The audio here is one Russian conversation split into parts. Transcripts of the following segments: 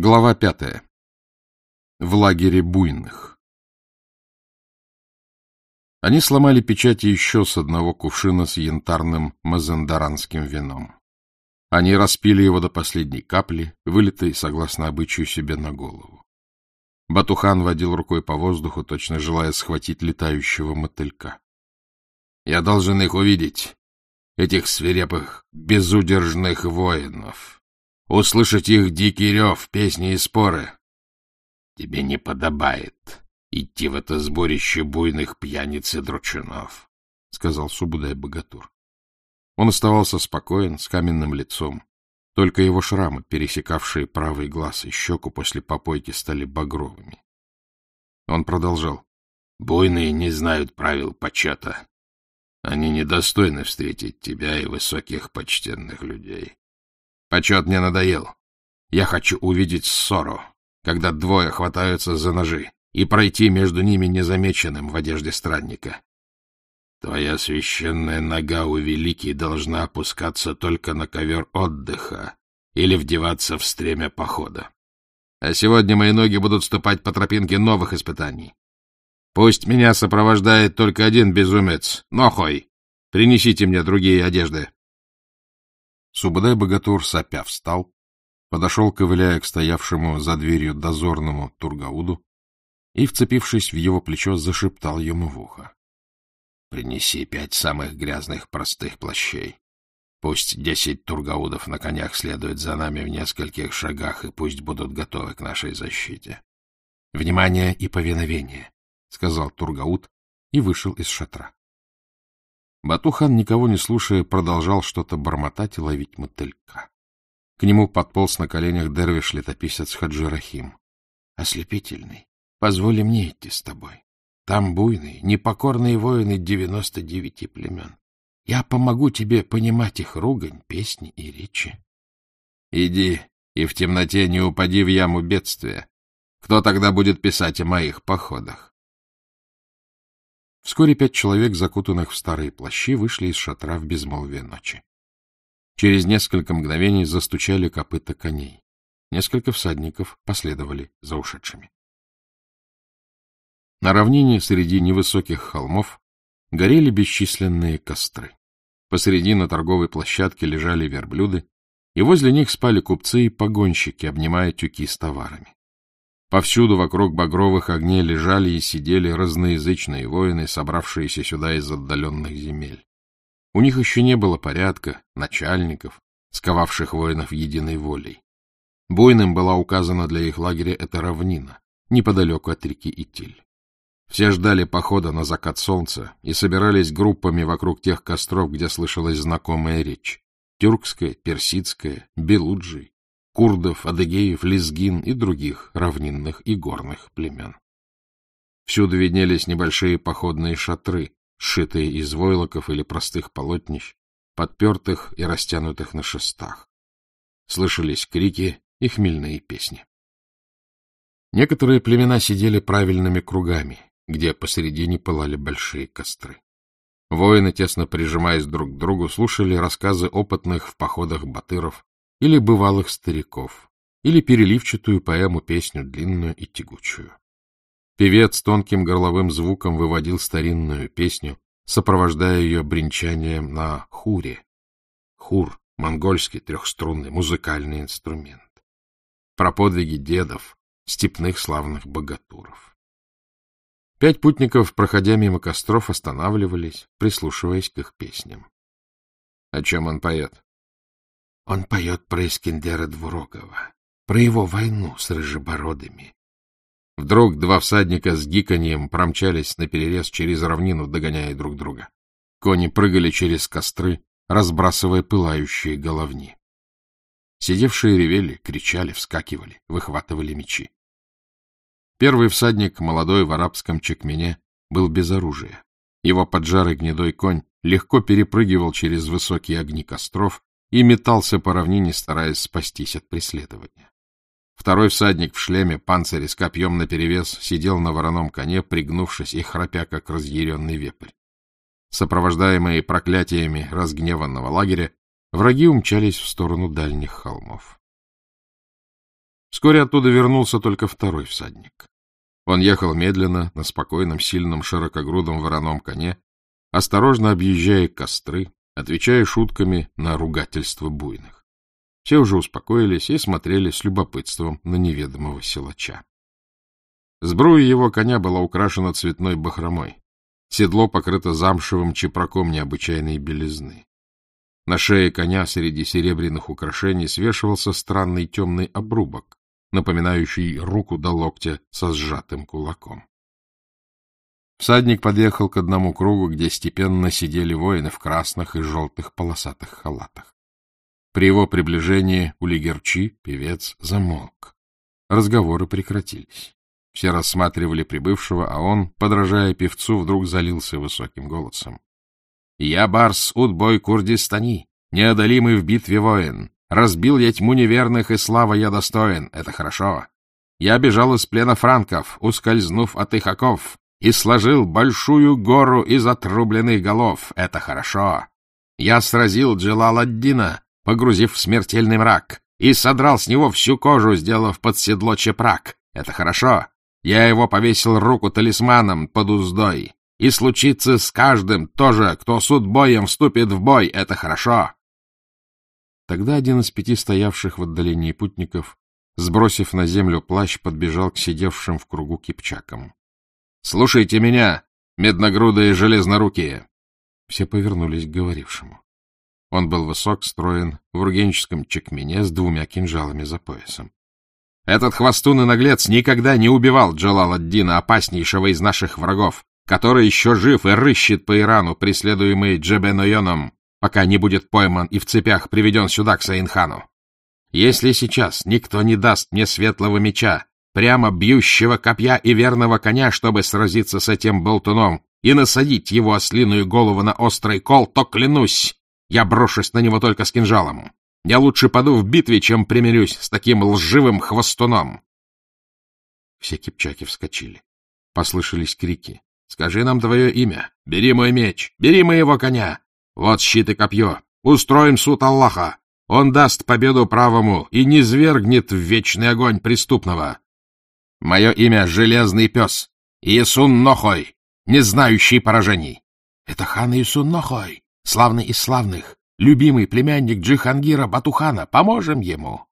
Глава пятая. В лагере буйных. Они сломали печати еще с одного кувшина с янтарным мазендаранским вином. Они распили его до последней капли, вылитой, согласно обычаю, себе на голову. Батухан водил рукой по воздуху, точно желая схватить летающего мотылька. — Я должен их увидеть, этих свирепых, безудержных воинов, услышать их дикий рев, песни и споры. Тебе не подобает идти в это сборище буйных пьяниц и дручунов, — сказал Субудай Богатур. Он оставался спокоен, с каменным лицом. Только его шрамы, пересекавшие правый глаз и щеку после попойки, стали багровыми. Он продолжал. — Буйные не знают правил почета. Они недостойны встретить тебя и высоких почтенных людей. Почет мне надоел. Я хочу увидеть ссору, когда двое хватаются за ножи, и пройти между ними незамеченным в одежде странника. Твоя священная нога у великий должна опускаться только на ковер отдыха или вдеваться в стремя похода. А сегодня мои ноги будут ступать по тропинке новых испытаний. Пусть меня сопровождает только один безумец, Нохой. Принесите мне другие одежды. Субадай-богатур сопя встал, подошел, ковыляя к стоявшему за дверью дозорному Тургауду и, вцепившись в его плечо, зашептал ему в ухо. — Принеси пять самых грязных простых плащей. Пусть десять тургаудов на конях следуют за нами в нескольких шагах, и пусть будут готовы к нашей защите. — Внимание и повиновение! — сказал Тургауд и вышел из шатра. Батухан, никого не слушая, продолжал что-то бормотать и ловить мотылька. К нему подполз на коленях дервиш-летописец Хаджи Рахим. — Ослепительный, позволь мне идти с тобой. Там буйные, непокорные воины девяносто девяти племен. Я помогу тебе понимать их ругань, песни и речи. — Иди и в темноте не упади в яму бедствия. Кто тогда будет писать о моих походах? Вскоре пять человек, закутанных в старые плащи, вышли из шатра в безмолвие ночи. Через несколько мгновений застучали копыта коней. Несколько всадников последовали за ушедшими. На равнине среди невысоких холмов горели бесчисленные костры. Посреди на торговой площадке лежали верблюды, и возле них спали купцы и погонщики, обнимая тюки с товарами. Повсюду вокруг багровых огней лежали и сидели разноязычные воины, собравшиеся сюда из отдаленных земель. У них еще не было порядка, начальников, сковавших воинов единой волей. Буйным была указана для их лагеря эта равнина, неподалеку от реки Итиль. Все ждали похода на закат солнца и собирались группами вокруг тех костров, где слышалась знакомая речь — тюркская, персидская, белуджий, курдов, адыгеев, лезгин и других равнинных и горных племен. Всюду виднелись небольшие походные шатры, сшитые из войлоков или простых полотнищ, подпертых и растянутых на шестах. Слышались крики и хмельные песни. Некоторые племена сидели правильными кругами, где посередине пылали большие костры. Воины, тесно прижимаясь друг к другу, слушали рассказы опытных в походах батыров или бывалых стариков, или переливчатую поэму-песню длинную и тягучую. Певец тонким горловым звуком выводил старинную песню, сопровождая ее бренчанием на хуре. Хур — монгольский трехструнный музыкальный инструмент. Про подвиги дедов, степных славных богатуров. Пять путников, проходя мимо костров, останавливались, прислушиваясь к их песням. — О чем он поет? Он поет про Искендера Двурогова, про его войну с рыжебородыми. Вдруг два всадника с гиканьем промчались наперерез через равнину, догоняя друг друга. Кони прыгали через костры, разбрасывая пылающие головни. Сидевшие ревели, кричали, вскакивали, выхватывали мечи. Первый всадник, молодой в арабском чекмене, был без оружия. Его поджарый гнедой конь легко перепрыгивал через высокие огни костров, и метался по равнине, стараясь спастись от преследования. Второй всадник в шлеме, панцире с копьем наперевес, сидел на вороном коне, пригнувшись и храпя, как разъяренный вепрь. Сопровождаемые проклятиями разгневанного лагеря, враги умчались в сторону дальних холмов. Вскоре оттуда вернулся только второй всадник. Он ехал медленно, на спокойном, сильном, широкогрудом вороном коне, осторожно объезжая костры, отвечая шутками на ругательство буйных. Все уже успокоились и смотрели с любопытством на неведомого силача. Сбруя его коня была украшена цветной бахромой. Седло покрыто замшевым чепраком необычайной белизны. На шее коня среди серебряных украшений свешивался странный темный обрубок, напоминающий руку до локтя со сжатым кулаком. Всадник подъехал к одному кругу, где степенно сидели воины в красных и желтых полосатых халатах. При его приближении Улигерчи, певец, замолк. Разговоры прекратились. Все рассматривали прибывшего, а он, подражая певцу, вдруг залился высоким голосом. — Я Барс Удбой Курдистани, неодолимый в битве воин. Разбил я тьму неверных, и слава я достоин. Это хорошо. Я бежал из плена франков, ускользнув от их оков, и сложил большую гору из отрубленных голов. Это хорошо. Я сразил Джалал-ад-Дина, погрузив в смертельный мрак, и содрал с него всю кожу, сделав под седло чепрак. Это хорошо. Я его повесил руку талисманом под уздой. И случится с каждым тоже, кто суд боем вступит в бой. Это хорошо. Тогда один из пяти стоявших в отдалении путников, сбросив на землю плащ, подбежал к сидевшим в кругу кипчакам. — Слушайте меня, медногрудые железнорукие! Все повернулись к говорившему. Он был высок, строен, в ургенческом чекмене с двумя кинжалами за поясом. Этот хвостун и наглец никогда не убивал Джалал-ад-Дина, опаснейшего из наших врагов, который еще жив и рыщет по Ирану, преследуемый Джебенойоном, пока не будет пойман и в цепях приведен сюда, к Саинхану. Если сейчас никто не даст мне светлого меча, прямо бьющего копья и верного коня, чтобы сразиться с этим болтуном и насадить его ослиную голову на острый кол, то клянусь, я брошусь на него только с кинжалом. Я лучше паду в битве, чем примирюсь с таким лживым хвостуном. Все кипчаки вскочили. Послышались крики. — Скажи нам твое имя. Бери мой меч. Бери моего коня. Вот щит и копье. Устроим суд Аллаха. Он даст победу правому и не свергнет в вечный огонь преступного. Мое имя — Железный Пес. Иесун Нохой, не знающий поражений. Это хан Иесун Нохой, славный из славных любимый племянник Джихангира Батухана. Поможем ему!»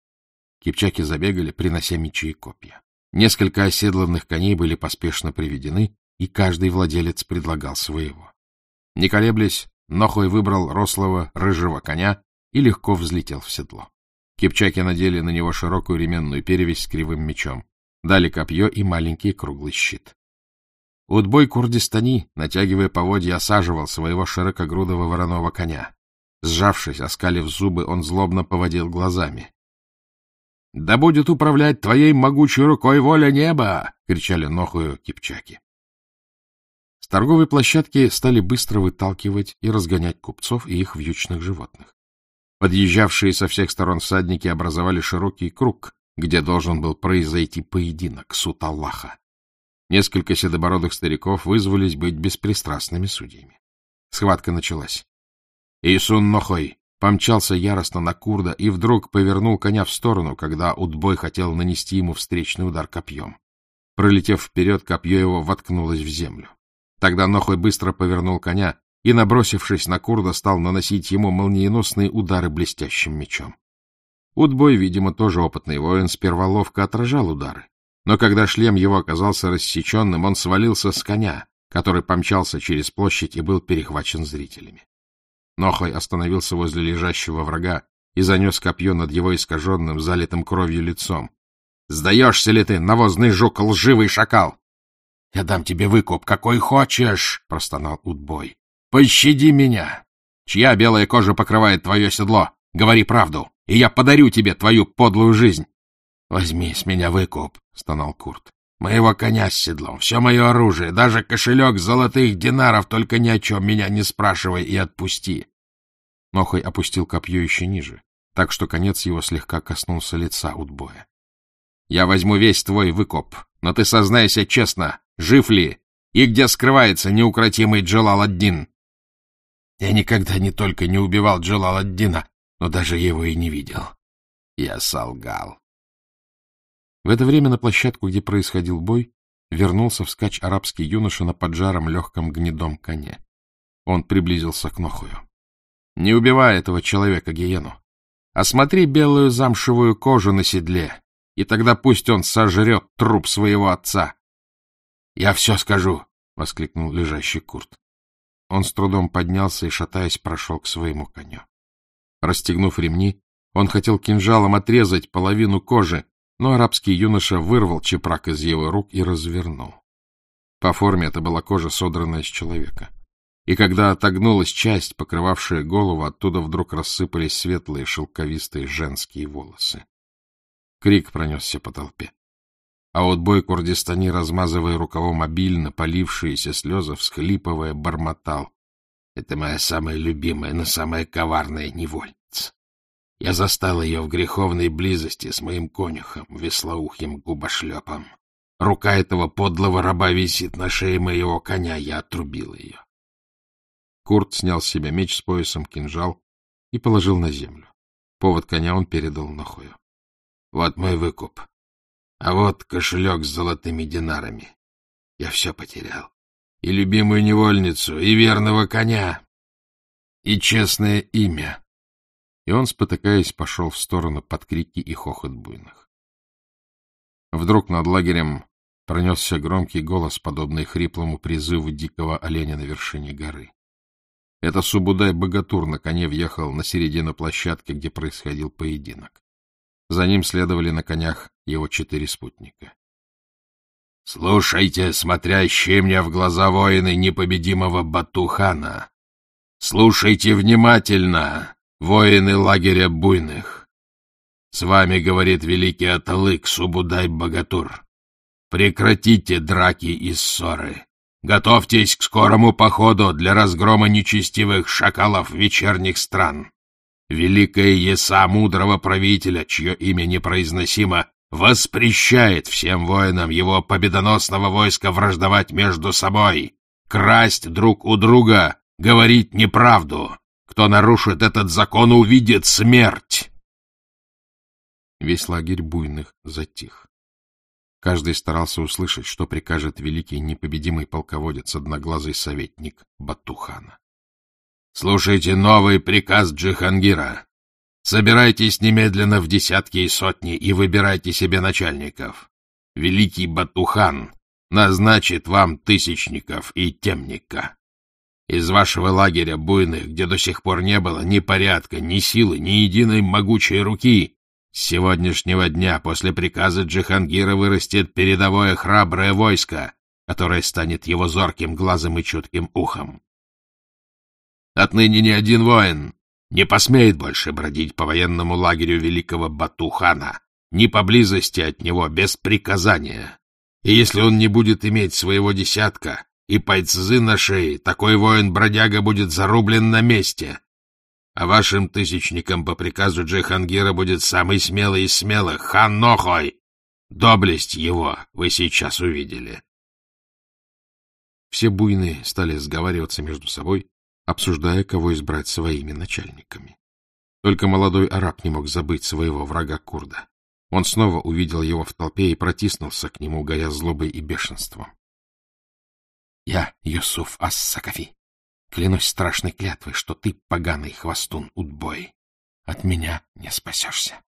Кипчаки забегали, принося мечи и копья. Несколько оседланных коней были поспешно приведены, и каждый владелец предлагал своего. Не колеблясь, Нохой выбрал рослого рыжего коня и легко взлетел в седло. Кипчаки надели на него широкую ременную перевязь с кривым мечом, дали копье и маленький круглый щит. Удбой Курдистани, натягивая поводья, осаживал своего широкогрудого вороного коня. Сжавшись, оскалив зубы, он злобно поводил глазами. — Да будет управлять твоей могучей рукой воля неба! — кричали нохую кипчаки. С торговой площадки стали быстро выталкивать и разгонять купцов и их вьючных животных. Подъезжавшие со всех сторон всадники образовали широкий круг, где должен был произойти поединок, суд Аллаха. Несколько седобородых стариков вызвались быть беспристрастными судьями. Схватка началась. Исун Нохой помчался яростно на Курда и вдруг повернул коня в сторону, когда Удбой хотел нанести ему встречный удар копьем. Пролетев вперед, копье его воткнулось в землю. Тогда Нохой быстро повернул коня и, набросившись на Курда, стал наносить ему молниеносные удары блестящим мечом. Удбой, видимо, тоже опытный воин, сперва ловко отражал удары. Но когда шлем его оказался рассеченным, он свалился с коня, который помчался через площадь и был перехвачен зрителями. Нохой остановился возле лежащего врага и занес копье над его искаженным, залитым кровью лицом. — Сдаешься ли ты, навозный жук, лживый шакал? — Я дам тебе выкуп, какой хочешь, — простонал Утбой. — Пощади меня! Чья белая кожа покрывает твое седло? Говори правду, и я подарю тебе твою подлую жизнь. — Возьми с меня выкуп, — стонал Курт. — Моего коня с седлом, все мое оружие, даже кошелек золотых динаров, только ни о чем меня не спрашивай и отпусти. Нохой опустил копье еще ниже, так что конец его слегка коснулся лица Утбоя. — Я возьму весь твой выкоп, но ты сознайся честно, жив ли и где скрывается неукротимый Джалал-ад-Дин? Я никогда не только не убивал Джалал-ад-Дина, но даже его и не видел. Я солгал. В это время на площадку, где происходил бой, вернулся вскачь арабский юноша на поджаром легком гнедом коне. Он приблизился к Нохую. — Не убивай этого человека, Гиену. Осмотри белую замшевую кожу на седле, и тогда пусть он сожрет труп своего отца. — Я все скажу, — воскликнул лежащий Курт. Он с трудом поднялся и, шатаясь, прошел к своему коню. Расстегнув ремни, он хотел кинжалом отрезать половину кожи, но арабский юноша вырвал чепрак из его рук и развернул. По форме это была кожа, содранная с человека. И когда отогнулась часть, покрывавшая голову, оттуда вдруг рассыпались светлые шелковистые женские волосы. Крик пронесся по толпе. А вот бой Курдистани, размазывая рукавом обильно полившиеся слезы, всхлипывая, бормотал. — Это моя самая любимая, но самая коварная невольница. Я застал ее в греховной близости с моим конюхом, веслоухим губошлепом. Рука этого подлого раба висит на шее моего коня, я отрубил ее. Курт снял с себя меч с поясом, кинжал и положил на землю. Повод коня он передал Нохую. — Вот мой выкуп. А вот кошелек с золотыми динарами. Я все потерял. И любимую невольницу, и верного коня, и честное имя и он, спотыкаясь, пошел в сторону под крики и хохот буйных. Вдруг над лагерем пронесся громкий голос, подобный хриплому призыву дикого оленя на вершине горы. Это Субудай-богатур на коне въехал на середину площадки, где происходил поединок. За ним следовали на конях его четыре спутника. — Слушайте, смотрящие мне в глаза воины непобедимого Батухана! Слушайте внимательно! воины лагеря буйных. С вами говорит великий Аталык Субудай-Богатур. Прекратите драки и ссоры. Готовьтесь к скорому походу для разгрома нечестивых шакалов вечерних стран. Великая Еса мудрого правителя, чье имя непроизносимо, воспрещает всем воинам его победоносного войска враждовать между собой, красть друг у друга, говорить неправду, кто нарушит этот закон, увидит смерть. Весь лагерь буйных затих. Каждый старался услышать, что прикажет великий непобедимый полководец, одноглазый советник Батухана. «Слушайте новый приказ Джихангира. Собирайтесь немедленно в десятки и сотни и выбирайте себе начальников. Великий Батухан назначит вам тысячников и темника. Из вашего лагеря буйных, где до сих пор не было ни порядка, ни силы, ни единой могучей руки, с сегодняшнего дня после приказа Джихангира вырастет передовое храброе войско, которое станет его зорким глазом и чутким ухом. Отныне ни один воин не посмеет больше бродить по военному лагерю великого Батухана, ни поблизости от него без приказания. И если он не будет иметь своего десятка, и пайцзы на шее, такой воин-бродяга будет зарублен на месте. А вашим тысячникам по приказу Джихангира будет самый смелый из смелых — хан Нохой. Доблесть его вы сейчас увидели. Все буйные стали сговариваться между собой, обсуждая, кого избрать своими начальниками. Только молодой араб не мог забыть своего врага курда. Он снова увидел его в толпе и протиснулся к нему, горя злобой и бешенством. Я Юсуф Ас-Сакафи. Клянусь страшной клятвой, что ты, поганый хвостун Удбой, от меня не спасешься.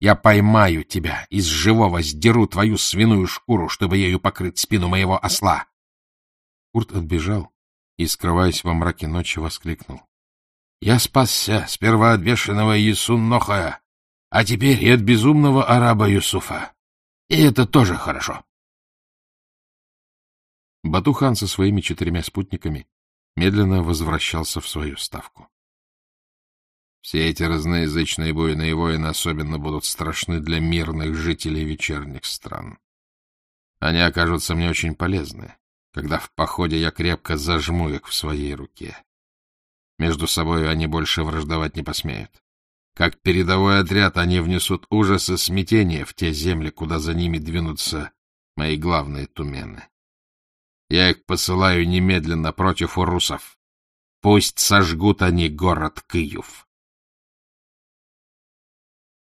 Я поймаю тебя, и с живого сдеру твою свиную шкуру, чтобы ею покрыть спину моего осла. Курт отбежал и, скрываясь во мраке ночи, воскликнул. — Я спасся сперва от бешеного Нохая, а теперь и от безумного араба Юсуфа. И это тоже хорошо. Батухан со своими четырьмя спутниками медленно возвращался в свою ставку. Все эти разноязычные буйные воины особенно будут страшны для мирных жителей вечерних стран. Они окажутся мне очень полезны, когда в походе я крепко зажму их в своей руке. Между собой они больше враждовать не посмеют. Как передовой отряд они внесут ужас и смятение в те земли, куда за ними двинутся мои главные тумены. Я их посылаю немедленно против урусов. Пусть сожгут они город Киев.